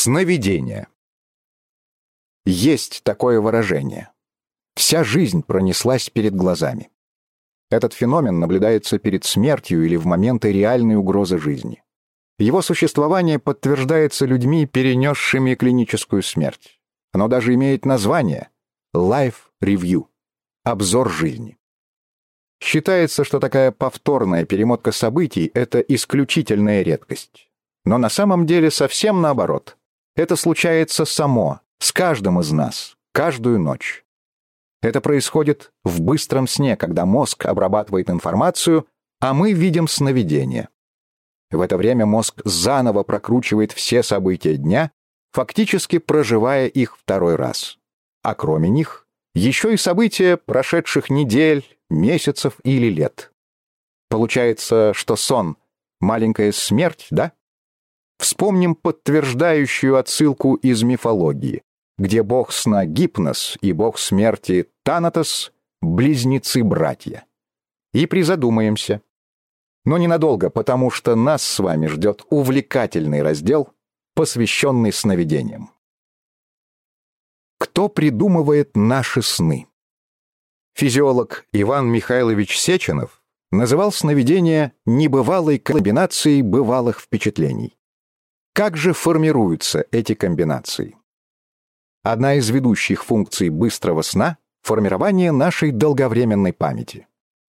Сновидение. Есть такое выражение. Вся жизнь пронеслась перед глазами. Этот феномен наблюдается перед смертью или в моменты реальной угрозы жизни. Его существование подтверждается людьми, перенесшими клиническую смерть. Оно даже имеет название Life Review – обзор жизни. Считается, что такая повторная перемотка событий – это исключительная редкость. Но на самом деле совсем наоборот. Это случается само, с каждым из нас, каждую ночь. Это происходит в быстром сне, когда мозг обрабатывает информацию, а мы видим сновидение. В это время мозг заново прокручивает все события дня, фактически проживая их второй раз. А кроме них, еще и события прошедших недель, месяцев или лет. Получается, что сон — маленькая смерть, да? Вспомним подтверждающую отсылку из мифологии, где бог сна Гипнос и бог смерти Танатос — близнецы-братья. И призадумаемся. Но ненадолго, потому что нас с вами ждет увлекательный раздел, посвященный сновидениям. Кто придумывает наши сны? Физиолог Иван Михайлович Сеченов называл сновидение небывалой комбинацией бывалых впечатлений. Как же формируются эти комбинации? Одна из ведущих функций быстрого сна — формирование нашей долговременной памяти.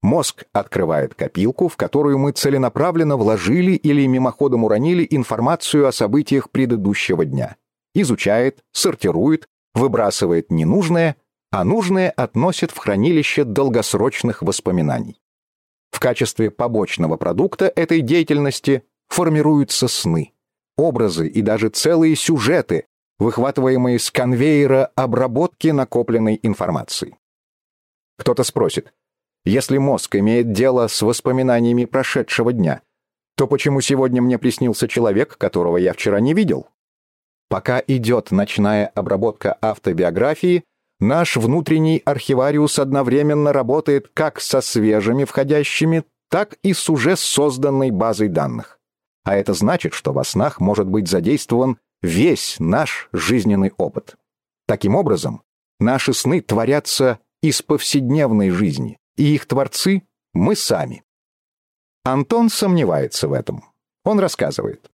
Мозг открывает копилку, в которую мы целенаправленно вложили или мимоходом уронили информацию о событиях предыдущего дня. Изучает, сортирует, выбрасывает ненужное, а нужное относит в хранилище долгосрочных воспоминаний. В качестве побочного продукта этой деятельности формируются сны образы и даже целые сюжеты, выхватываемые с конвейера обработки накопленной информации. Кто-то спросит, если мозг имеет дело с воспоминаниями прошедшего дня, то почему сегодня мне приснился человек, которого я вчера не видел? Пока идет ночная обработка автобиографии, наш внутренний архивариус одновременно работает как со свежими входящими, так и с уже созданной базой данных. А это значит, что во снах может быть задействован весь наш жизненный опыт. Таким образом, наши сны творятся из повседневной жизни, и их творцы — мы сами. Антон сомневается в этом. Он рассказывает.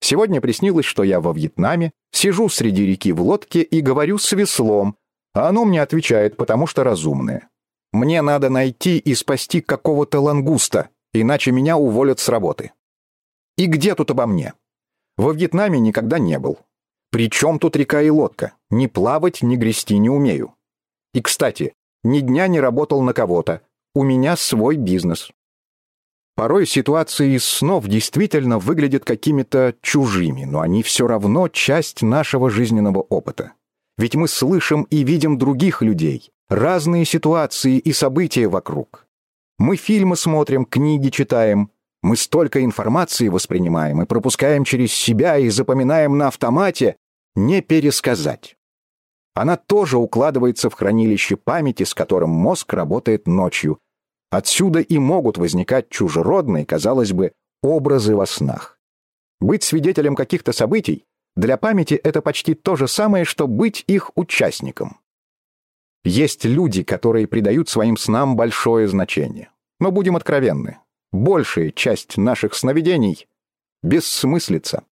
«Сегодня приснилось, что я во Вьетнаме, сижу среди реки в лодке и говорю с веслом, а оно мне отвечает, потому что разумное. Мне надо найти и спасти какого-то лангуста, иначе меня уволят с работы. И где тут обо мне? Во Вьетнаме никогда не был. Причем тут река и лодка? Ни плавать, ни грести не умею. И, кстати, ни дня не работал на кого-то. У меня свой бизнес. Порой ситуации из снов действительно выглядят какими-то чужими, но они все равно часть нашего жизненного опыта. Ведь мы слышим и видим других людей, разные ситуации и события вокруг. Мы фильмы смотрим, книги читаем, мы столько информации воспринимаем и пропускаем через себя и запоминаем на автомате, не пересказать. Она тоже укладывается в хранилище памяти, с которым мозг работает ночью. Отсюда и могут возникать чужеродные, казалось бы, образы во снах. Быть свидетелем каких-то событий для памяти это почти то же самое, что быть их участником. Есть люди, которые придают своим снам большое значение. Но будем откровенны, большая часть наших сновидений бессмыслица.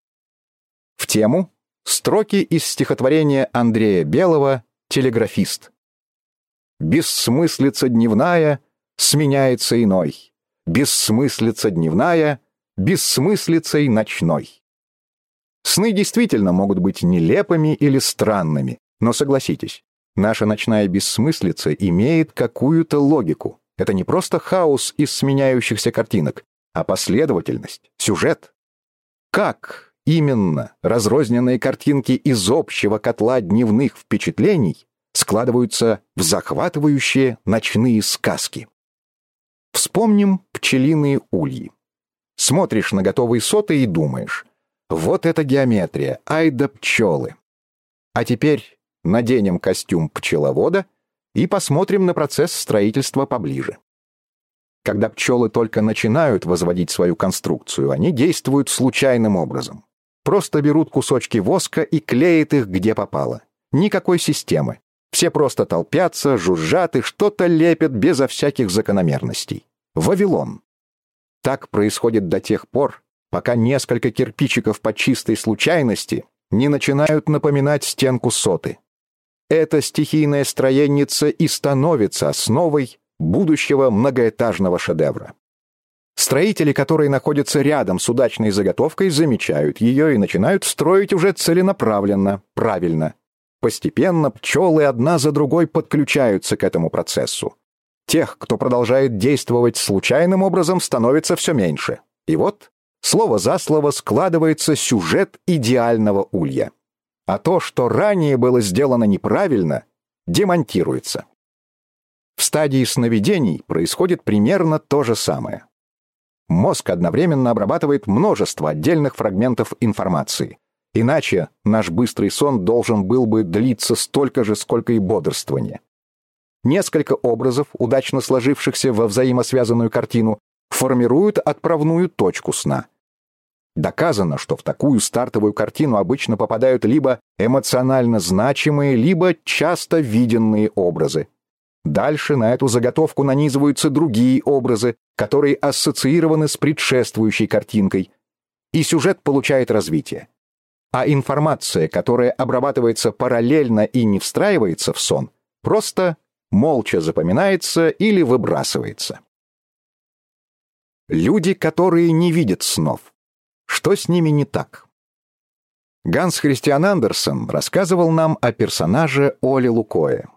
В тему строки из стихотворения Андрея Белого «Телеграфист». «Бессмыслица дневная сменяется иной, бессмыслица дневная бессмыслицей ночной». Сны действительно могут быть нелепыми или странными, но согласитесь, наша ночная бессмыслица имеет какую-то логику. Это не просто хаос из сменяющихся картинок, а последовательность, сюжет. Как именно разрозненные картинки из общего котла дневных впечатлений складываются в захватывающие ночные сказки? Вспомним пчелиные ульи. Смотришь на готовые соты и думаешь, вот это геометрия, ай да пчелы. А теперь наденем костюм пчеловода и посмотрим на процесс строительства поближе. Когда пчелы только начинают возводить свою конструкцию, они действуют случайным образом. просто берут кусочки воска и клеят их где попало. Никакой системы. Все просто толпятся, жужжат и что-то лепят безо всяких закономерностей. Вавилон. Так происходит до тех пор, пока несколько кирпичиков по чистой случайности не начинают напоминать стенку соты. Эта стихийная строенница и становится основой будущего многоэтажного шедевра. Строители, которые находятся рядом с удачной заготовкой, замечают ее и начинают строить уже целенаправленно, правильно. Постепенно пчелы одна за другой подключаются к этому процессу. Тех, кто продолжает действовать случайным образом, становится все меньше. И вот, слово за слово, складывается сюжет идеального улья. А то, что ранее было сделано неправильно, демонтируется. В стадии сновидений происходит примерно то же самое. Мозг одновременно обрабатывает множество отдельных фрагментов информации. Иначе наш быстрый сон должен был бы длиться столько же, сколько и бодрствование. Несколько образов, удачно сложившихся во взаимосвязанную картину, формируют отправную точку сна. Доказано, что в такую стартовую картину обычно попадают либо эмоционально значимые, либо часто виденные образы. Дальше на эту заготовку нанизываются другие образы, которые ассоциированы с предшествующей картинкой, и сюжет получает развитие. А информация, которая обрабатывается параллельно и не встраивается в сон, просто молча запоминается или выбрасывается. Люди, которые не видят снов. Что с ними не так? Ганс Христиан Андерсон рассказывал нам о персонаже Оле Лукое.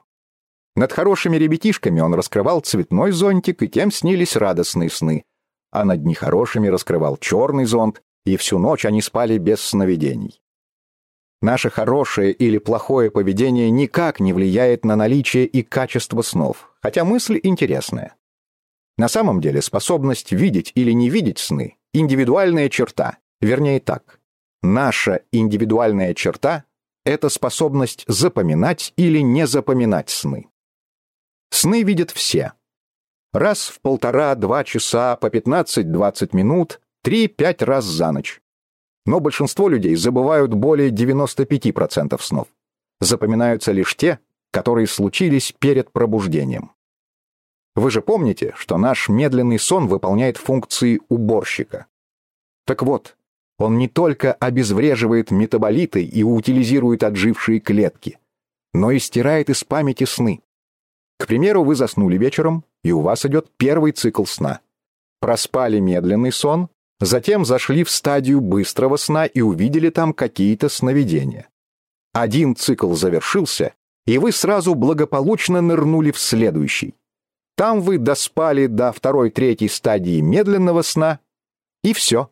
Над хорошими ребятишками он раскрывал цветной зонтик, и тем снились радостные сны. А над нехорошими раскрывал черный зонт, и всю ночь они спали без сновидений. Наше хорошее или плохое поведение никак не влияет на наличие и качество снов, хотя мысль интересная. На самом деле способность видеть или не видеть сны – индивидуальная черта, вернее так. Наша индивидуальная черта – это способность запоминать или не запоминать сны. Сны видят все. Раз в полтора-два часа по 15-20 минут, 3-5 раз за ночь. Но большинство людей забывают более 95% снов. Запоминаются лишь те, которые случились перед пробуждением. Вы же помните, что наш медленный сон выполняет функции уборщика. Так вот, он не только обезвреживает метаболиты и утилизирует отжившие клетки, но и стирает из памяти сны. К примеру, вы заснули вечером, и у вас идет первый цикл сна. Проспали медленный сон, затем зашли в стадию быстрого сна и увидели там какие-то сновидения. Один цикл завершился, и вы сразу благополучно нырнули в следующий. Там вы доспали до второй-третьей стадии медленного сна, и все.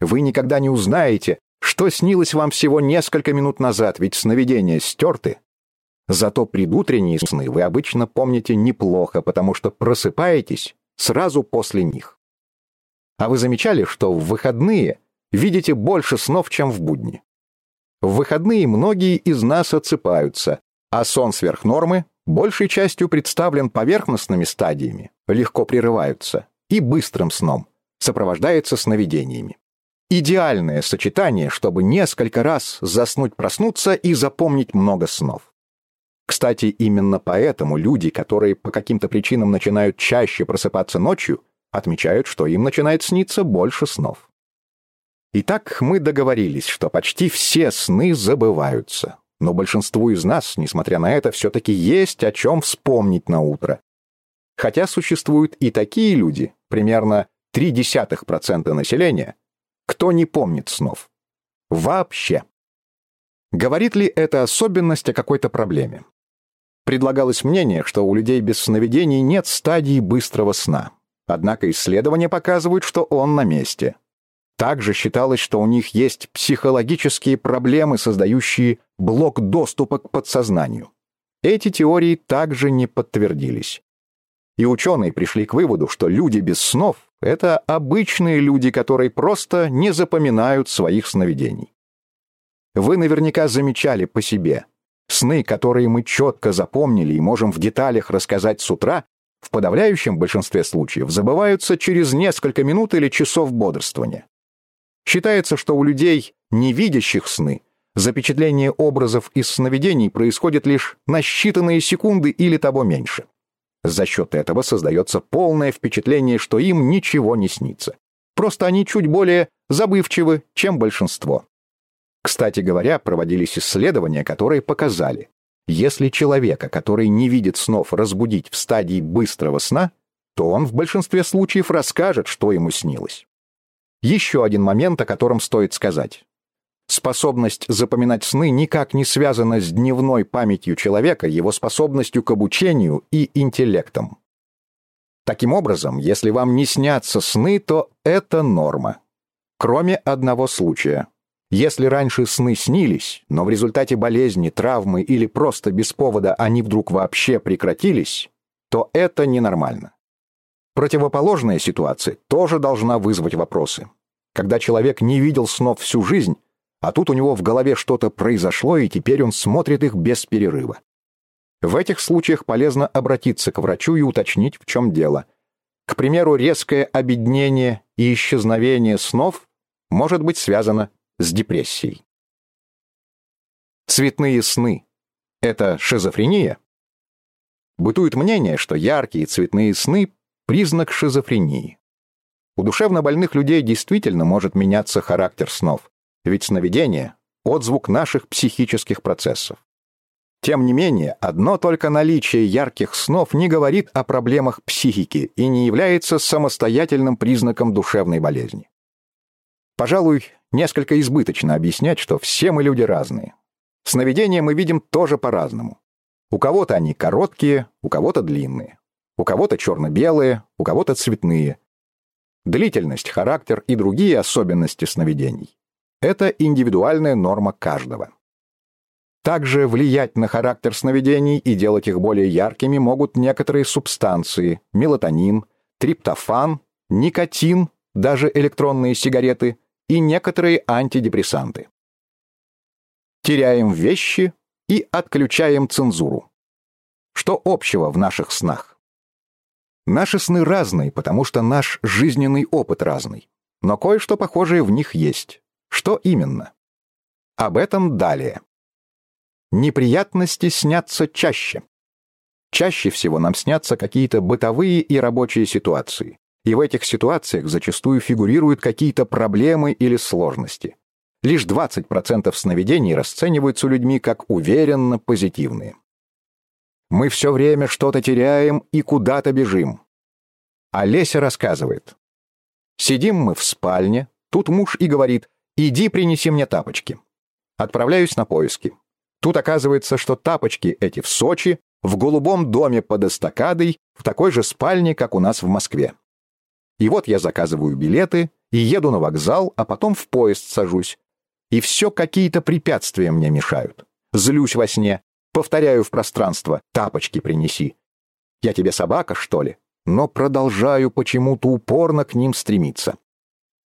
Вы никогда не узнаете, что снилось вам всего несколько минут назад, ведь сновидения стерты, Зато предутренние сны вы обычно помните неплохо, потому что просыпаетесь сразу после них. А вы замечали, что в выходные видите больше снов, чем в будни? В выходные многие из нас отсыпаются, а сон сверх нормы большей частью представлен поверхностными стадиями, легко прерываются, и быстрым сном, сопровождается сновидениями. Идеальное сочетание, чтобы несколько раз заснуть-проснуться и запомнить много снов. Кстати, именно поэтому люди, которые по каким-то причинам начинают чаще просыпаться ночью, отмечают, что им начинает сниться больше снов. Итак, мы договорились, что почти все сны забываются. Но большинству из нас, несмотря на это, все-таки есть о чем вспомнить на утро. Хотя существуют и такие люди, примерно 0,3% населения, кто не помнит снов. Вообще. Говорит ли это особенность о какой-то проблеме? Предлагалось мнение, что у людей без сновидений нет стадии быстрого сна. Однако исследования показывают, что он на месте. Также считалось, что у них есть психологические проблемы, создающие блок доступа к подсознанию. Эти теории также не подтвердились. И ученые пришли к выводу, что люди без снов — это обычные люди, которые просто не запоминают своих сновидений. Вы наверняка замечали по себе — Сны, которые мы четко запомнили и можем в деталях рассказать с утра, в подавляющем большинстве случаев забываются через несколько минут или часов бодрствования. Считается, что у людей не видящих сны, запечатление образов из сновидений происходит лишь на считанные секунды или того меньше. За счет этого создается полное впечатление, что им ничего не снится. Просто они чуть более забывчивы, чем большинство. Кстати говоря, проводились исследования, которые показали, если человека, который не видит снов, разбудить в стадии быстрого сна, то он в большинстве случаев расскажет, что ему снилось. Еще один момент, о котором стоит сказать. Способность запоминать сны никак не связана с дневной памятью человека, его способностью к обучению и интеллектом. Таким образом, если вам не снятся сны, то это норма. Кроме одного случая. Если раньше сны снились, но в результате болезни, травмы или просто без повода они вдруг вообще прекратились, то это ненормально. Противоположная ситуация тоже должна вызвать вопросы. Когда человек не видел снов всю жизнь, а тут у него в голове что-то произошло, и теперь он смотрит их без перерыва. В этих случаях полезно обратиться к врачу и уточнить, в чем дело. К примеру, резкое обеднение и исчезновение снов может быть связано с депрессией. Цветные сны — это шизофрения? Бытует мнение, что яркие цветные сны — признак шизофрении. У душевнобольных людей действительно может меняться характер снов, ведь сновидение — отзвук наших психических процессов. Тем не менее, одно только наличие ярких снов не говорит о проблемах психики и не является самостоятельным признаком душевной болезни. Пожалуй, несколько избыточно объяснять, что все мы люди разные. Сновидения мы видим тоже по-разному. У кого-то они короткие, у кого-то длинные. У кого-то черно-белые, у кого-то цветные. Длительность, характер и другие особенности сновидений — это индивидуальная норма каждого. Также влиять на характер сновидений и делать их более яркими могут некоторые субстанции – мелатонин, триптофан, никотин, даже электронные сигареты – и некоторые антидепрессанты. Теряем вещи и отключаем цензуру. Что общего в наших снах? Наши сны разные, потому что наш жизненный опыт разный. Но кое-что похожее в них есть. Что именно? Об этом далее. Неприятности снятся чаще. Чаще всего нам снятся какие-то бытовые и рабочие ситуации и в этих ситуациях зачастую фигурируют какие-то проблемы или сложности. Лишь 20% сновидений расцениваются людьми как уверенно позитивные. Мы все время что-то теряем и куда-то бежим. Олеся рассказывает. Сидим мы в спальне, тут муж и говорит, иди принеси мне тапочки. Отправляюсь на поиски. Тут оказывается, что тапочки эти в Сочи, в голубом доме под эстакадой, в такой же спальне, как у нас в Москве. И вот я заказываю билеты и еду на вокзал, а потом в поезд сажусь. И все какие-то препятствия мне мешают. Злюсь во сне, повторяю в пространство «тапочки принеси». Я тебе собака, что ли? Но продолжаю почему-то упорно к ним стремиться.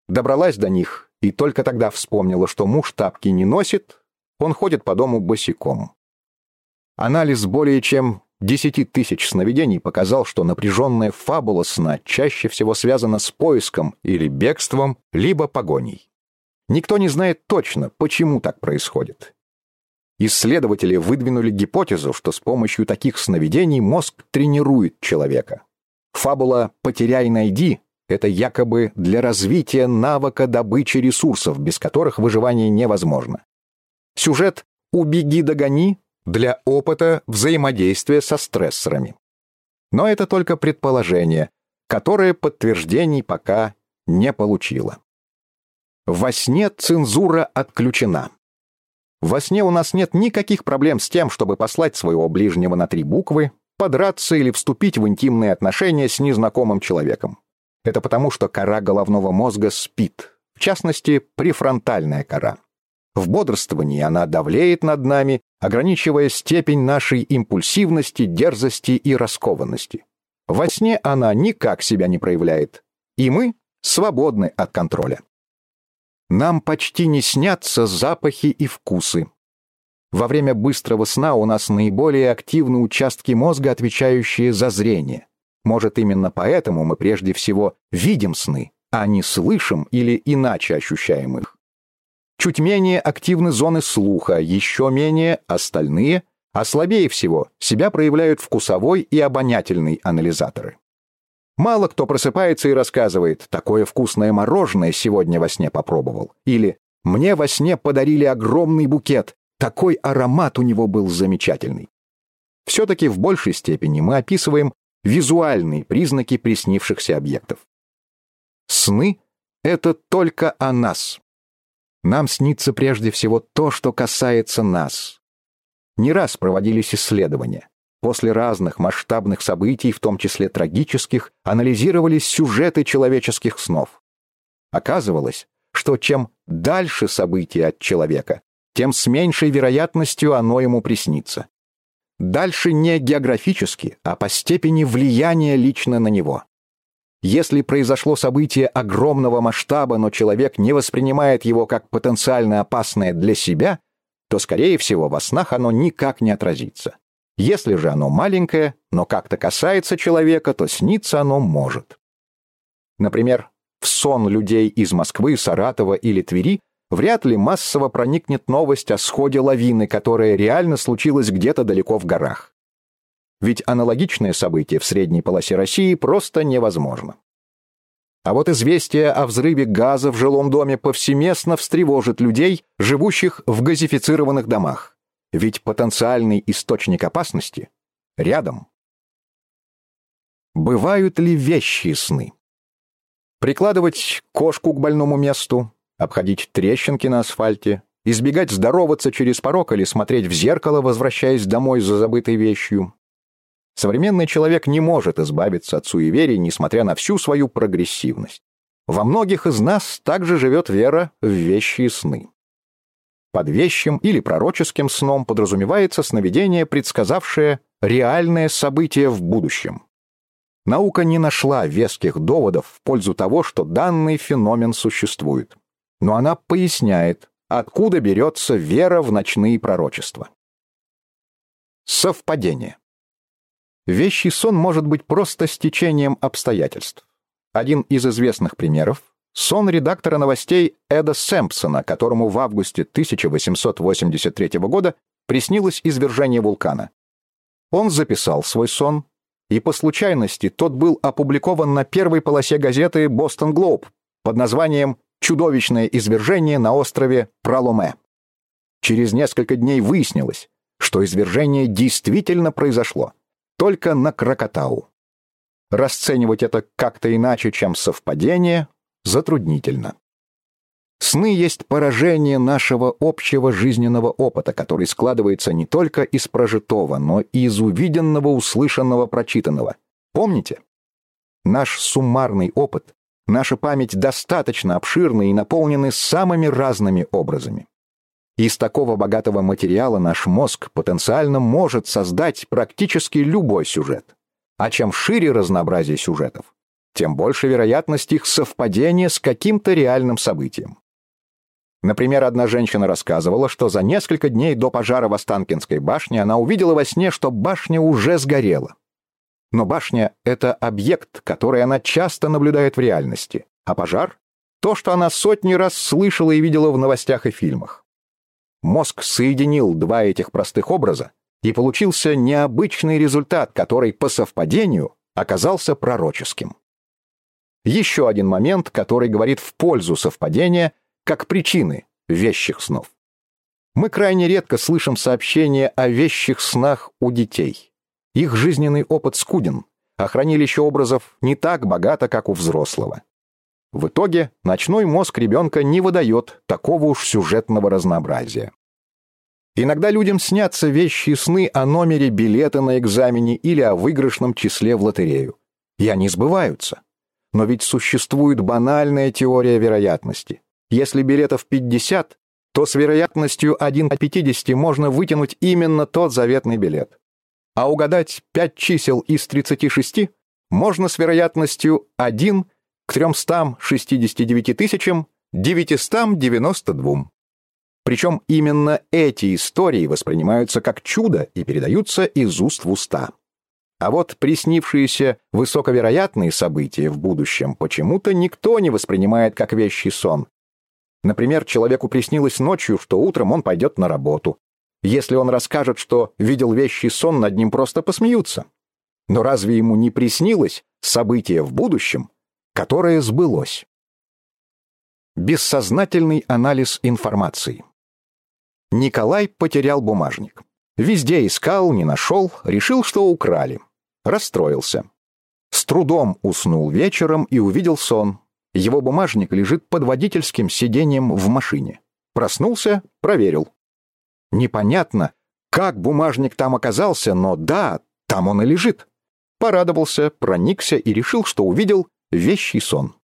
Добралась до них и только тогда вспомнила, что муж тапки не носит, он ходит по дому босиком. Анализ более чем десяти тысяч сновидений показал, что напряженная фабула сна чаще всего связана с поиском или бегством, либо погоней. Никто не знает точно, почему так происходит. Исследователи выдвинули гипотезу, что с помощью таких сновидений мозг тренирует человека. Фабула «потеряй, найди» — это якобы для развития навыка добычи ресурсов, без которых выживание невозможно. Сюжет «убеги, догони» для опыта взаимодействия со стрессорами. Но это только предположение, которое подтверждений пока не получило. Во сне цензура отключена. Во сне у нас нет никаких проблем с тем, чтобы послать своего ближнего на три буквы, подраться или вступить в интимные отношения с незнакомым человеком. Это потому, что кора головного мозга спит, в частности, префронтальная кора. В бодрствовании она давлеет над нами, ограничивая степень нашей импульсивности, дерзости и раскованности. Во сне она никак себя не проявляет, и мы свободны от контроля. Нам почти не снятся запахи и вкусы. Во время быстрого сна у нас наиболее активны участки мозга, отвечающие за зрение. Может, именно поэтому мы прежде всего видим сны, а не слышим или иначе ощущаем их. чуть менее активны зоны слуха, еще менее остальные, а слабее всего себя проявляют вкусовой и обонятельный анализаторы. Мало кто просыпается и рассказывает «такое вкусное мороженое сегодня во сне попробовал» или «мне во сне подарили огромный букет, такой аромат у него был замечательный». Все-таки в большей степени мы описываем визуальные признаки приснившихся объектов. Сны — это только о нас. Нам снится прежде всего то, что касается нас. Не раз проводились исследования. После разных масштабных событий, в том числе трагических, анализировались сюжеты человеческих снов. Оказывалось, что чем дальше события от человека, тем с меньшей вероятностью оно ему приснится. Дальше не географически, а по степени влияния лично на него. Если произошло событие огромного масштаба, но человек не воспринимает его как потенциально опасное для себя, то, скорее всего, во снах оно никак не отразится. Если же оно маленькое, но как-то касается человека, то сниться оно может. Например, в сон людей из Москвы, Саратова или Твери вряд ли массово проникнет новость о сходе лавины, которая реально случилась где-то далеко в горах. Ведь аналогичное событие в средней полосе России просто невозможно. А вот известие о взрыве газа в жилом доме повсеместно встревожит людей, живущих в газифицированных домах. Ведь потенциальный источник опасности рядом. Бывают ли вещи сны? Прикладывать кошку к больному месту, обходить трещинки на асфальте, избегать здороваться через порог или смотреть в зеркало, возвращаясь домой за забытой вещью, Современный человек не может избавиться от суеверий, несмотря на всю свою прогрессивность. Во многих из нас также живет вера в вещи и сны. Под вещим или пророческим сном подразумевается сновидение, предсказавшее реальное событие в будущем. Наука не нашла веских доводов в пользу того, что данный феномен существует. Но она поясняет, откуда берется вера в ночные пророчества. Совпадение. Вещий сон может быть просто стечением обстоятельств. Один из известных примеров — сон редактора новостей Эда Сэмпсона, которому в августе 1883 года приснилось извержение вулкана. Он записал свой сон, и по случайности тот был опубликован на первой полосе газеты «Бостон Глоб» под названием «Чудовищное извержение на острове Праломе». Через несколько дней выяснилось, что извержение действительно произошло только на Крокотау. Расценивать это как-то иначе, чем совпадение, затруднительно. Сны есть поражение нашего общего жизненного опыта, который складывается не только из прожитого, но и из увиденного, услышанного, прочитанного. Помните? Наш суммарный опыт, наша память достаточно обширны и наполнены самыми разными образами. Из такого богатого материала наш мозг потенциально может создать практически любой сюжет. А чем шире разнообразие сюжетов, тем больше вероятность их совпадения с каким-то реальным событием. Например, одна женщина рассказывала, что за несколько дней до пожара в Останкинской башне она увидела во сне, что башня уже сгорела. Но башня — это объект, который она часто наблюдает в реальности, а пожар — то, что она сотни раз слышала и видела в новостях и фильмах. Мозг соединил два этих простых образа, и получился необычный результат, который по совпадению оказался пророческим. Еще один момент, который говорит в пользу совпадения как причины вещих снов. Мы крайне редко слышим сообщения о вещих снах у детей. Их жизненный опыт скуден, а хранилище образов не так богато, как у взрослого. В итоге ночной мозг ребенка не выдает такого уж сюжетного разнообразия. Иногда людям снятся вещи и сны о номере билета на экзамене или о выигрышном числе в лотерею. И они сбываются. Но ведь существует банальная теория вероятности. Если билетов 50, то с вероятностью 1 к 50 можно вытянуть именно тот заветный билет. А угадать 5 чисел из 36 можно с вероятностью 1 к 369 тысячам 992. Причем именно эти истории воспринимаются как чудо и передаются из уст в уста. А вот приснившиеся высоковероятные события в будущем почему-то никто не воспринимает как вещий сон. Например, человеку приснилось ночью, что утром он пойдет на работу. Если он расскажет, что видел вещий сон, над ним просто посмеются. Но разве ему не приснилось событие в будущем, которое сбылось? Бессознательный анализ информации. Николай потерял бумажник. Везде искал, не нашел, решил, что украли. Расстроился. С трудом уснул вечером и увидел сон. Его бумажник лежит под водительским сиденьем в машине. Проснулся, проверил. Непонятно, как бумажник там оказался, но да, там он и лежит. Порадовался, проникся и решил, что увидел вещий сон.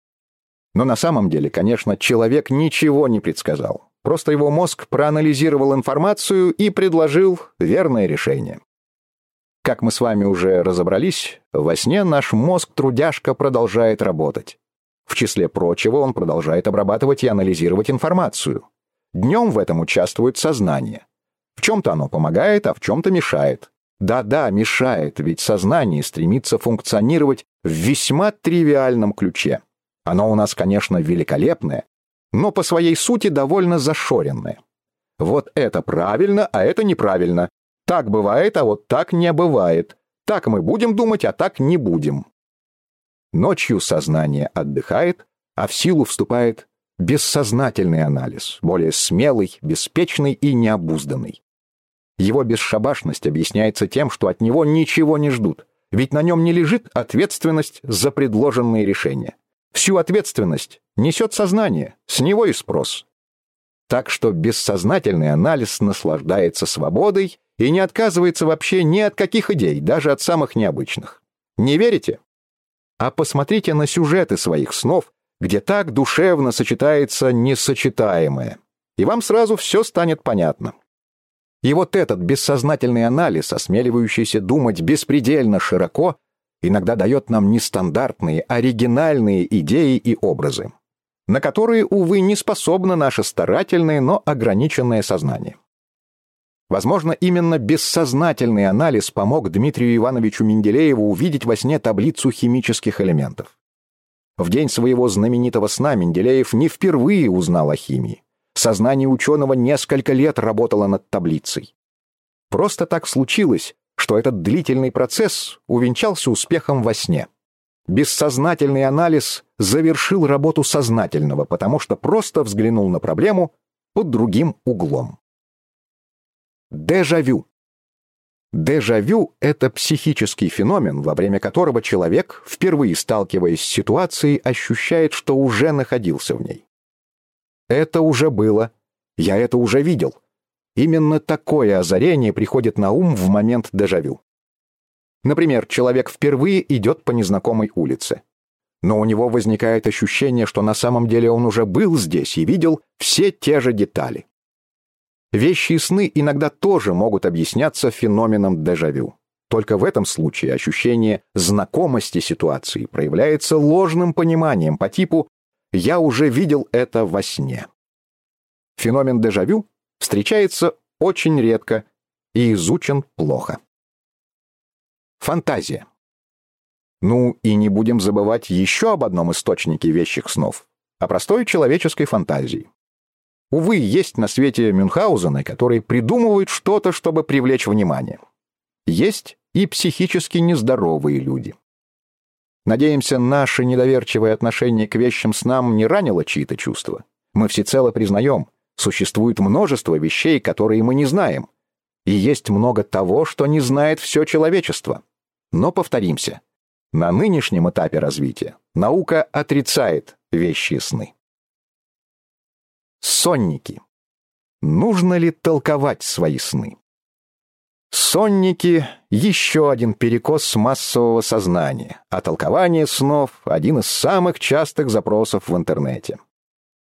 Но на самом деле, конечно, человек ничего не предсказал. Просто его мозг проанализировал информацию и предложил верное решение. Как мы с вами уже разобрались, во сне наш мозг-трудяжка продолжает работать. В числе прочего он продолжает обрабатывать и анализировать информацию. Днем в этом участвует сознание. В чем-то оно помогает, а в чем-то мешает. Да-да, мешает, ведь сознание стремится функционировать в весьма тривиальном ключе. Оно у нас, конечно, великолепное, но по своей сути довольно зашоренное. Вот это правильно, а это неправильно. Так бывает, а вот так не бывает. Так мы будем думать, а так не будем. Ночью сознание отдыхает, а в силу вступает бессознательный анализ, более смелый, беспечный и необузданный. Его бесшабашность объясняется тем, что от него ничего не ждут, ведь на нем не лежит ответственность за предложенные решения. Всю ответственность несет сознание, с него и спрос. Так что бессознательный анализ наслаждается свободой и не отказывается вообще ни от каких идей, даже от самых необычных. Не верите? А посмотрите на сюжеты своих снов, где так душевно сочетается несочетаемое. И вам сразу все станет понятно. И вот этот бессознательный анализ, осмеливающийся думать беспредельно широко, иногда дает нам нестандартные, оригинальные идеи и образы, на которые, увы, не способно наше старательное, но ограниченное сознание. Возможно, именно бессознательный анализ помог Дмитрию Ивановичу Менделееву увидеть во сне таблицу химических элементов. В день своего знаменитого сна Менделеев не впервые узнал о химии. Сознание ученого несколько лет работало над таблицей. Просто так случилось, что этот длительный процесс увенчался успехом во сне. Бессознательный анализ завершил работу сознательного, потому что просто взглянул на проблему под другим углом. Дежавю. Дежавю — это психический феномен, во время которого человек, впервые сталкиваясь с ситуацией, ощущает, что уже находился в ней. Это уже было, я это уже видел, Именно такое озарение приходит на ум в момент дежавю. Например, человек впервые идет по незнакомой улице. Но у него возникает ощущение, что на самом деле он уже был здесь и видел все те же детали. Вещи и сны иногда тоже могут объясняться феноменом дежавю. Только в этом случае ощущение знакомости ситуации проявляется ложным пониманием по типу «я уже видел это во сне». Феномен дежавю встречается очень редко и изучен плохо. Фантазия. Ну и не будем забывать еще об одном источнике вещих снов, о простой человеческой фантазии. Увы, есть на свете Мюнхгаузены, которые придумывают что-то, чтобы привлечь внимание. Есть и психически нездоровые люди. Надеемся, наше недоверчивое отношение к вещим снам не ранило чьи-то чувства. Мы всецело признаем, Существует множество вещей, которые мы не знаем. И есть много того, что не знает все человечество. Но повторимся. На нынешнем этапе развития наука отрицает вещи сны. Сонники. Нужно ли толковать свои сны? Сонники — еще один перекос массового сознания, а толкование снов — один из самых частых запросов в интернете.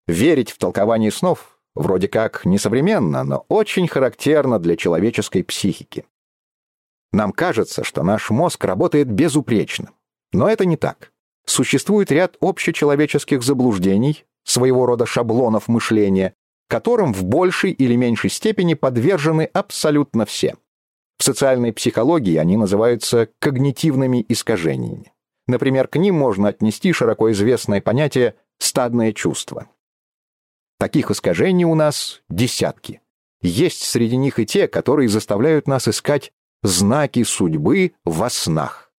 Верить в толкование снов Вроде как несовременно, но очень характерно для человеческой психики. Нам кажется, что наш мозг работает безупречно. Но это не так. Существует ряд общечеловеческих заблуждений, своего рода шаблонов мышления, которым в большей или меньшей степени подвержены абсолютно все. В социальной психологии они называются когнитивными искажениями. Например, к ним можно отнести широко известное понятие «стадное чувство». Таких искажений у нас десятки. Есть среди них и те, которые заставляют нас искать знаки судьбы во снах.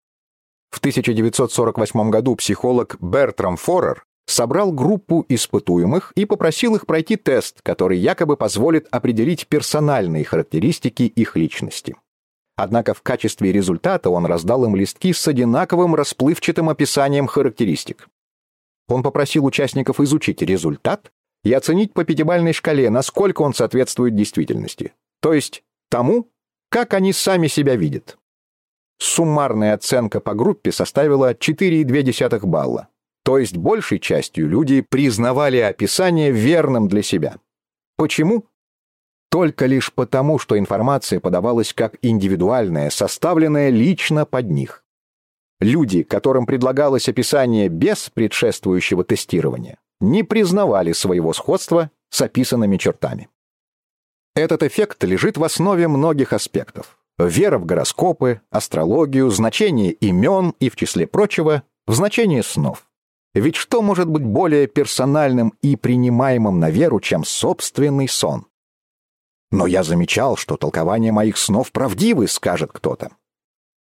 В 1948 году психолог Бертрам Форер собрал группу испытуемых и попросил их пройти тест, который якобы позволит определить персональные характеристики их личности. Однако в качестве результата он раздал им листки с одинаковым расплывчатым описанием характеристик. Он попросил участников изучить результат и оценить по пятибалльной шкале, насколько он соответствует действительности, то есть тому, как они сами себя видят. Суммарная оценка по группе составила 4,2 балла, то есть большей частью люди признавали описание верным для себя. Почему? Только лишь потому, что информация подавалась как индивидуальная, составленная лично под них. Люди, которым предлагалось описание без предшествующего тестирования, не признавали своего сходства с описанными чертами. Этот эффект лежит в основе многих аспектов. Вера в гороскопы, астрологию, значение имен и, в числе прочего, в значение снов. Ведь что может быть более персональным и принимаемым на веру, чем собственный сон? Но я замечал, что толкование моих снов правдивы, скажет кто-то.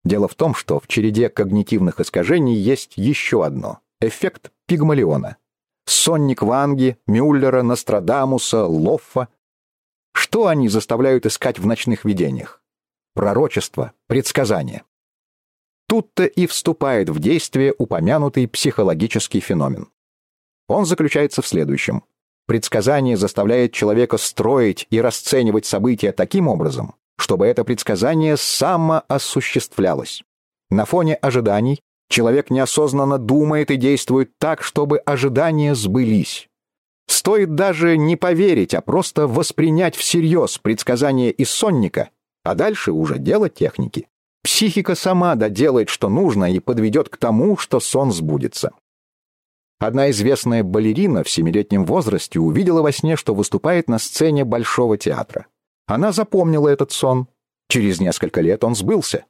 Дело в том, что в череде когнитивных искажений есть еще одно — эффект Пигмалиона. Сонник Ванги, Мюллера, Нострадамуса, Лоффа. Что они заставляют искать в ночных видениях? Пророчество, предсказание. Тут-то и вступает в действие упомянутый психологический феномен. Он заключается в следующем. Предсказание заставляет человека строить и расценивать события таким образом, чтобы это предсказание самоосуществлялось. На фоне ожиданий человек неосознанно думает и действует так, чтобы ожидания сбылись. Стоит даже не поверить, а просто воспринять всерьез предсказание из сонника, а дальше уже дело техники. Психика сама доделает, что нужно, и подведет к тому, что сон сбудется. Одна известная балерина в семилетнем возрасте увидела во сне, что выступает на сцене Большого театра. Она запомнила этот сон. Через несколько лет он сбылся.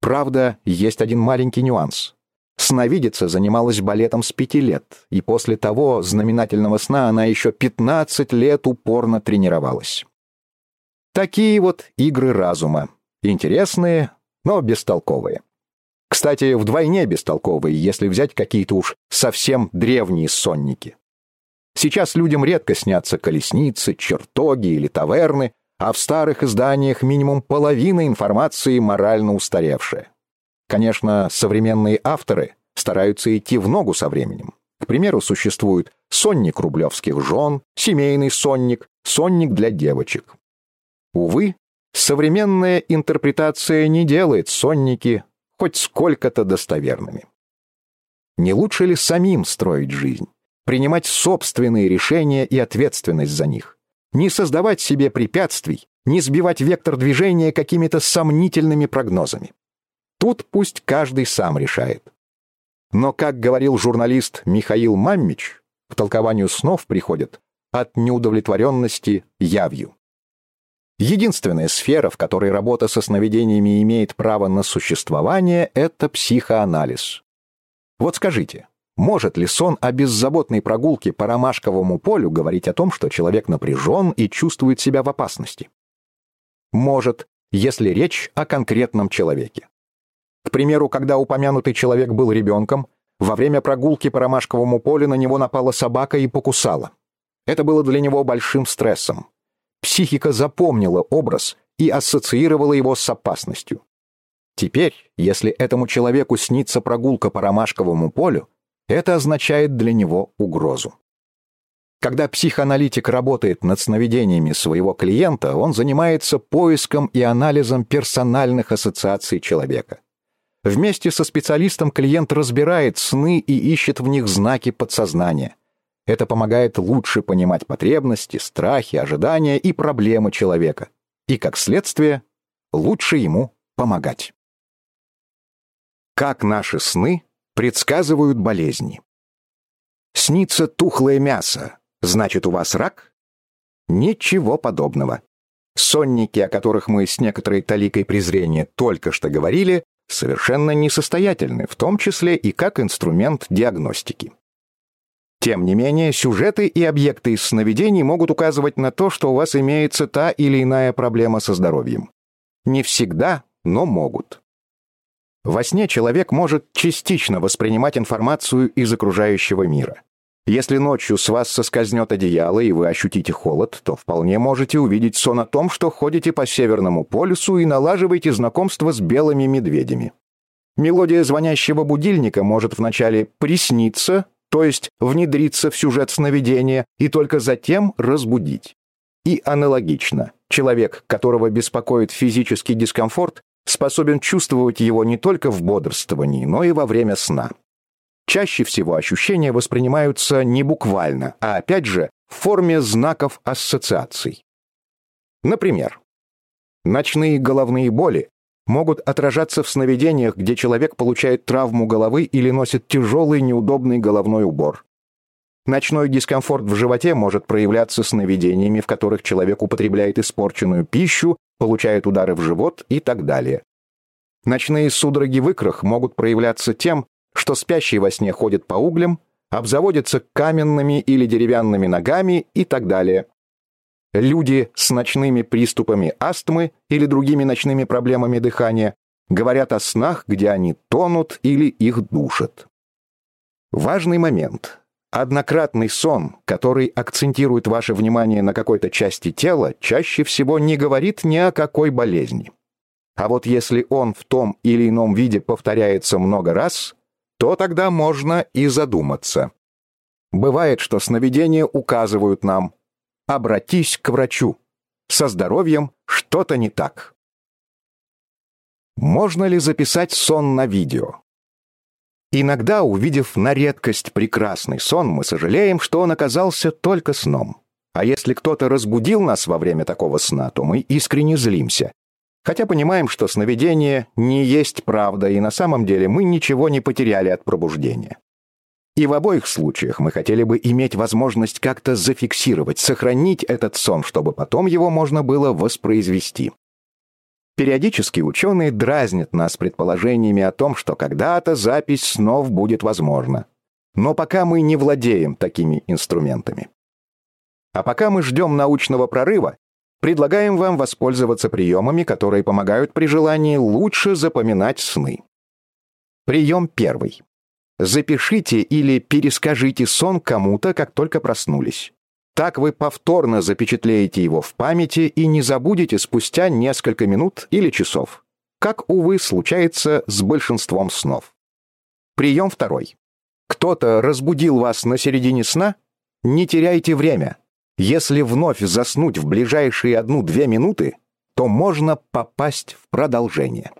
Правда, есть один маленький нюанс. Сновидица занималась балетом с пяти лет, и после того знаменательного сна она еще 15 лет упорно тренировалась. Такие вот игры разума. Интересные, но бестолковые. Кстати, вдвойне бестолковые, если взять какие-то уж совсем древние сонники. Сейчас людям редко снятся колесницы, чертоги или таверны, а в старых изданиях минимум половина информации морально устаревшая. Конечно, современные авторы стараются идти в ногу со временем. К примеру, существует сонник рублевских жен, семейный сонник, сонник для девочек. Увы, современная интерпретация не делает сонники хоть сколько-то достоверными. Не лучше ли самим строить жизнь, принимать собственные решения и ответственность за них? Не создавать себе препятствий, не сбивать вектор движения какими-то сомнительными прогнозами. Тут пусть каждый сам решает. Но, как говорил журналист Михаил Маммич, к толкованию снов приходят от неудовлетворенности явью. Единственная сфера, в которой работа со сновидениями имеет право на существование, это психоанализ. Вот скажите, может ли сон о беззаботной прогулке по ромашковому полю говорить о том, что человек напряжен и чувствует себя в опасности? Может, если речь о конкретном человеке. К примеру, когда упомянутый человек был ребенком, во время прогулки по ромашковому полю на него напала собака и покусала. Это было для него большим стрессом. Психика запомнила образ и ассоциировала его с опасностью. Теперь, если этому человеку снится прогулка по ромашковому полю, это означает для него угрозу. Когда психоаналитик работает над сновидениями своего клиента, он занимается поиском и анализом персональных ассоциаций человека. Вместе со специалистом клиент разбирает сны и ищет в них знаки подсознания. Это помогает лучше понимать потребности, страхи, ожидания и проблемы человека. И, как следствие, лучше ему помогать. Как наши сны предсказывают болезни? Снится тухлое мясо, значит, у вас рак? Ничего подобного. Сонники, о которых мы с некоторой таликой презрения только что говорили, совершенно несостоятельны, в том числе и как инструмент диагностики. Тем не менее, сюжеты и объекты из сновидений могут указывать на то, что у вас имеется та или иная проблема со здоровьем. Не всегда, но могут. Во сне человек может частично воспринимать информацию из окружающего мира. Если ночью с вас соскользнет одеяло и вы ощутите холод, то вполне можете увидеть сон о том, что ходите по Северному полюсу и налаживаете знакомство с белыми медведями. Мелодия звонящего будильника может вначале присниться, то есть внедриться в сюжет сновидения, и только затем разбудить. И аналогично, человек, которого беспокоит физический дискомфорт, способен чувствовать его не только в бодрствовании, но и во время сна. Чаще всего ощущения воспринимаются не буквально, а опять же в форме знаков ассоциаций. Например, ночные головные боли могут отражаться в сновидениях, где человек получает травму головы или носит тяжелый неудобный головной убор. Ночной дискомфорт в животе может проявляться сновидениями, в которых человек употребляет испорченную пищу, получает удары в живот и так далее. Ночные судороги в икрах могут проявляться тем, что спящий во сне ходит по углям, обзаводится каменными или деревянными ногами и так далее. Люди с ночными приступами астмы или другими ночными проблемами дыхания говорят о снах, где они тонут или их душат. Важный момент. Однократный сон, который акцентирует ваше внимание на какой-то части тела, чаще всего не говорит ни о какой болезни. А вот если он в том или ином виде повторяется много раз, то тогда можно и задуматься. Бывает, что сновидения указывают нам «обратись к врачу». Со здоровьем что-то не так. Можно ли записать сон на видео? Иногда, увидев на редкость прекрасный сон, мы сожалеем, что он оказался только сном. А если кто-то разбудил нас во время такого сна, то мы искренне злимся. Хотя понимаем, что сновидение не есть правда, и на самом деле мы ничего не потеряли от пробуждения. И в обоих случаях мы хотели бы иметь возможность как-то зафиксировать, сохранить этот сон, чтобы потом его можно было воспроизвести. Периодически ученые дразнят нас предположениями о том, что когда-то запись снов будет возможна. Но пока мы не владеем такими инструментами. А пока мы ждем научного прорыва, Предлагаем вам воспользоваться приемами, которые помогают при желании лучше запоминать сны. Прием первый. Запишите или перескажите сон кому-то, как только проснулись. Так вы повторно запечатлеете его в памяти и не забудете спустя несколько минут или часов. Как, увы, случается с большинством снов. Прием второй. Кто-то разбудил вас на середине сна? Не теряйте время. Если вновь заснуть в ближайшие одну-две минуты, то можно попасть в продолжение.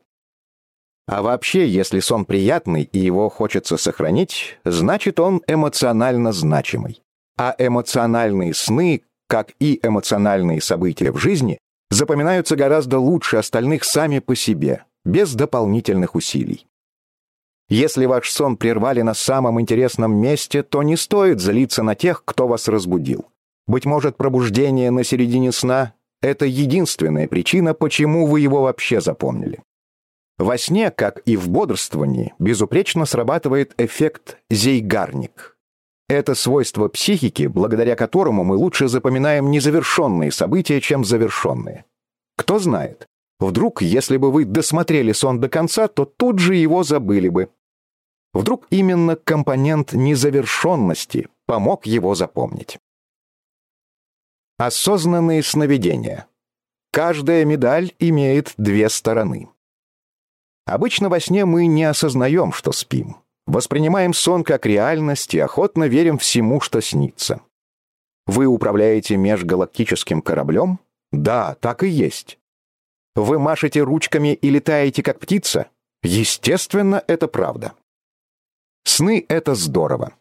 А вообще, если сон приятный и его хочется сохранить, значит он эмоционально значимый. А эмоциональные сны, как и эмоциональные события в жизни, запоминаются гораздо лучше остальных сами по себе, без дополнительных усилий. Если ваш сон прервали на самом интересном месте, то не стоит злиться на тех, кто вас разбудил. Быть может, пробуждение на середине сна — это единственная причина, почему вы его вообще запомнили. Во сне, как и в бодрствовании, безупречно срабатывает эффект зейгарник. Это свойство психики, благодаря которому мы лучше запоминаем незавершенные события, чем завершенные. Кто знает, вдруг, если бы вы досмотрели сон до конца, то тут же его забыли бы. Вдруг именно компонент незавершенности помог его запомнить. Осознанные сновидения. Каждая медаль имеет две стороны. Обычно во сне мы не осознаем, что спим. Воспринимаем сон как реальность и охотно верим всему, что снится. Вы управляете межгалактическим кораблем? Да, так и есть. Вы машете ручками и летаете как птица? Естественно, это правда. Сны — это здорово.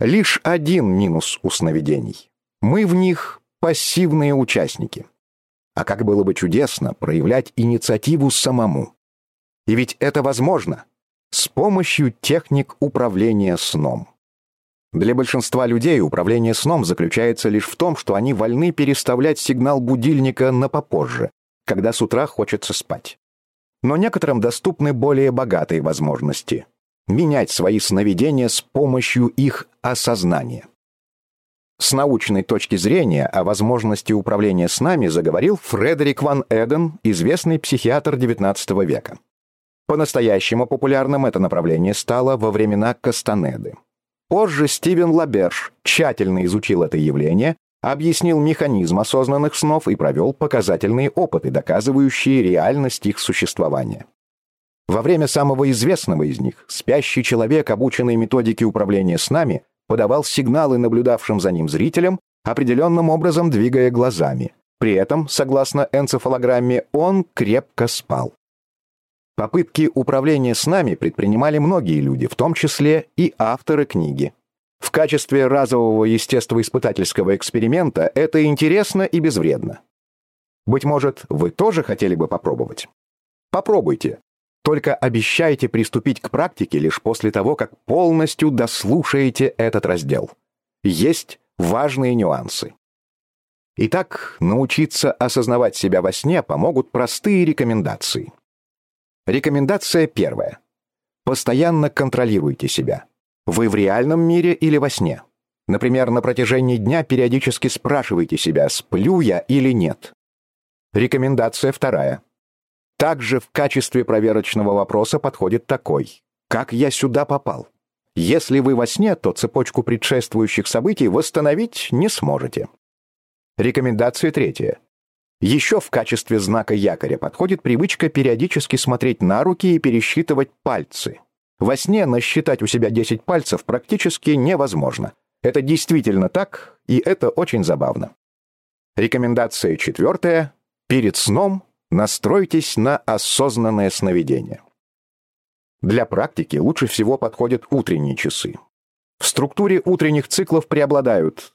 Лишь один минус у сновидений. Мы в них пассивные участники. А как было бы чудесно проявлять инициативу самому. И ведь это возможно с помощью техник управления сном. Для большинства людей управление сном заключается лишь в том, что они вольны переставлять сигнал будильника на попозже, когда с утра хочется спать. Но некоторым доступны более богатые возможности. менять свои сновидения с помощью их осознания. С научной точки зрения о возможности управления с нами заговорил Фредерик ван Эден, известный психиатр XIX века. По-настоящему популярным это направление стало во времена Кастанеды. Позже Стивен Лаберш тщательно изучил это явление, объяснил механизм осознанных снов и провел показательные опыты, доказывающие реальность их существования. Во время самого известного из них спящий человек, обученный методике управления снами, подавал сигналы наблюдавшим за ним зрителям, определенным образом двигая глазами. При этом, согласно энцефалограмме, он крепко спал. Попытки управления с нами предпринимали многие люди, в том числе и авторы книги. В качестве разового естествоиспытательского эксперимента это интересно и безвредно. Быть может, вы тоже хотели бы попробовать? Попробуйте. Только обещайте приступить к практике лишь после того, как полностью дослушаете этот раздел. Есть важные нюансы. Итак, научиться осознавать себя во сне помогут простые рекомендации. Рекомендация первая. Постоянно контролируйте себя. Вы в реальном мире или во сне? Например, на протяжении дня периодически спрашивайте себя, сплю я или нет. Рекомендация вторая. Также в качестве проверочного вопроса подходит такой. Как я сюда попал? Если вы во сне, то цепочку предшествующих событий восстановить не сможете. Рекомендация третья. Еще в качестве знака якоря подходит привычка периодически смотреть на руки и пересчитывать пальцы. Во сне насчитать у себя 10 пальцев практически невозможно. Это действительно так, и это очень забавно. Рекомендация четвертая. Перед сном настройтесь на осознанное сновидение. Для практики лучше всего подходят утренние часы. В структуре утренних циклов преобладают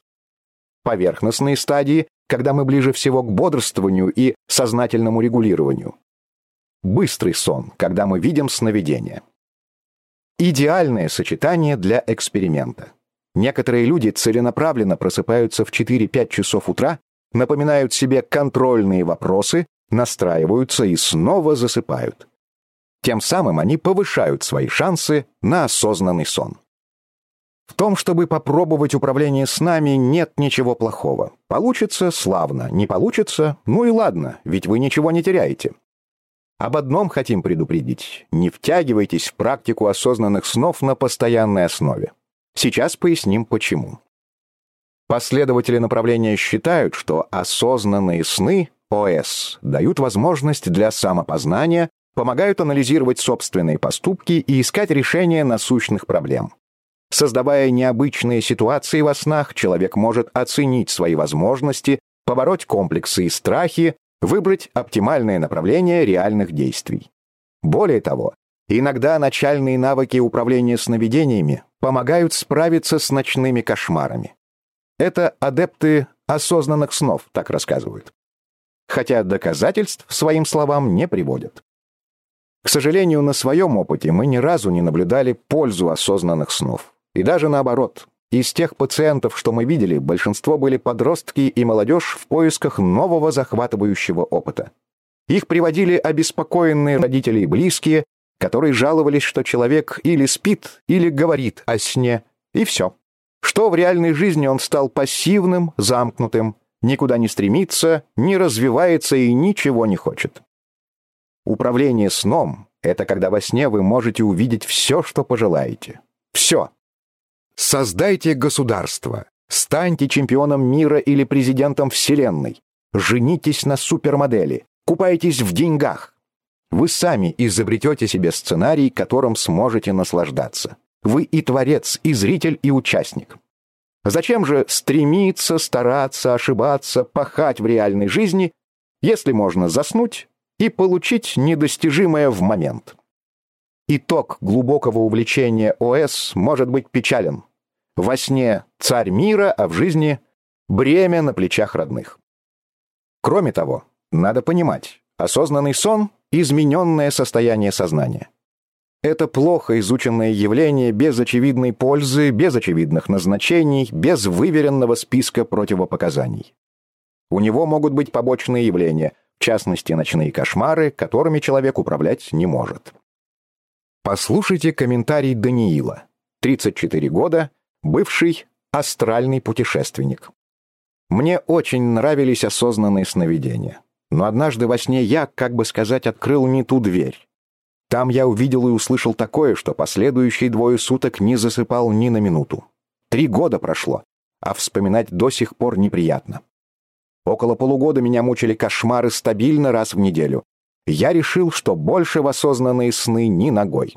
поверхностные стадии, когда мы ближе всего к бодрствованию и сознательному регулированию. Быстрый сон, когда мы видим сновидение. Идеальное сочетание для эксперимента. Некоторые люди целенаправленно просыпаются в 4-5 часов утра, напоминают себе контрольные вопросы, настраиваются и снова засыпают. Тем самым они повышают свои шансы на осознанный сон. В том, чтобы попробовать управление с нами, нет ничего плохого. Получится — славно, не получится — ну и ладно, ведь вы ничего не теряете. Об одном хотим предупредить. Не втягивайтесь в практику осознанных снов на постоянной основе. Сейчас поясним почему. Последователи направления считают, что осознанные сны, ОС, дают возможность для самопознания, помогают анализировать собственные поступки и искать решения насущных проблем. Создавая необычные ситуации во снах, человек может оценить свои возможности, побороть комплексы и страхи, выбрать оптимальное направление реальных действий. Более того, иногда начальные навыки управления сновидениями помогают справиться с ночными кошмарами. Это адепты осознанных снов, так рассказывают. Хотя доказательств своим словам не приводят. К сожалению, на своем опыте мы ни разу не наблюдали пользу осознанных снов. И даже наоборот. Из тех пациентов, что мы видели, большинство были подростки и молодежь в поисках нового захватывающего опыта. Их приводили обеспокоенные родители и близкие, которые жаловались, что человек или спит, или говорит о сне, и все. Что в реальной жизни он стал пассивным, замкнутым, никуда не стремится, не развивается и ничего не хочет. Управление сном — это когда во сне вы можете увидеть все, что пожелаете. Все. Создайте государство. Станьте чемпионом мира или президентом Вселенной. Женитесь на супермодели. Купайтесь в деньгах. Вы сами изобретете себе сценарий, которым сможете наслаждаться. Вы и творец, и зритель, и участник. Зачем же стремиться, стараться, ошибаться, пахать в реальной жизни, если можно заснуть и получить недостижимое в момент? Итог глубокого увлечения ОС может быть печален. Во сне царь мира, а в жизни бремя на плечах родных. Кроме того, надо понимать, осознанный сон — измененное состояние сознания. Это плохо изученное явление без очевидной пользы, без очевидных назначений, без выверенного списка противопоказаний. У него могут быть побочные явления, в частности, ночные кошмары, которыми человек управлять не может. Послушайте комментарий Даниила, 34 года, бывший астральный путешественник. Мне очень нравились осознанные сновидения. Но однажды во сне я, как бы сказать, открыл не ту дверь. Там я увидел и услышал такое, что последующие двое суток не засыпал ни на минуту. Три года прошло, а вспоминать до сих пор неприятно. Около полугода меня мучили кошмары стабильно раз в неделю. Я решил, что больше в осознанные сны ни ногой.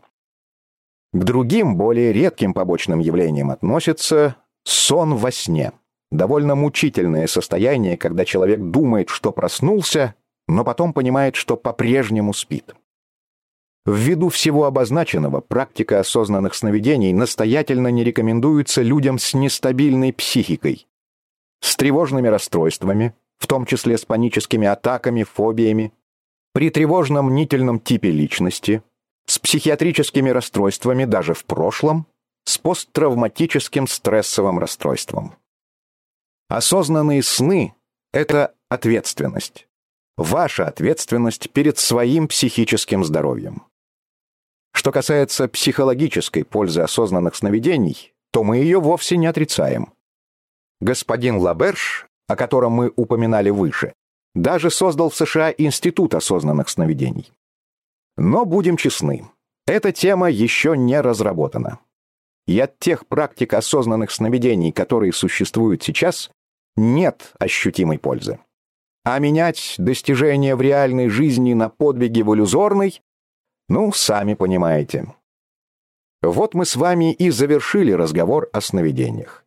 К другим, более редким побочным явлениям относится сон во сне. Довольно мучительное состояние, когда человек думает, что проснулся, но потом понимает, что по-прежнему спит. Ввиду всего обозначенного, практика осознанных сновидений настоятельно не рекомендуется людям с нестабильной психикой, с тревожными расстройствами, в том числе с паническими атаками, фобиями, при тревожном нительном типе личности, с психиатрическими расстройствами даже в прошлом, с посттравматическим стрессовым расстройством. Осознанные сны — это ответственность. Ваша ответственность перед своим психическим здоровьем. Что касается психологической пользы осознанных сновидений, то мы ее вовсе не отрицаем. Господин Лаберш, о котором мы упоминали выше, даже создал в США Институт осознанных сновидений. Но будем честны, эта тема еще не разработана. И от тех практик осознанных сновидений, которые существуют сейчас, нет ощутимой пользы. А менять достижения в реальной жизни на подвиги в иллюзорной, ну, сами понимаете. Вот мы с вами и завершили разговор о сновидениях.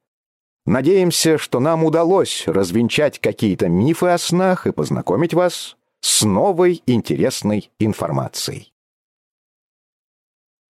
Надеемся, что нам удалось развенчать какие-то мифы о снах и познакомить вас с новой интересной информацией.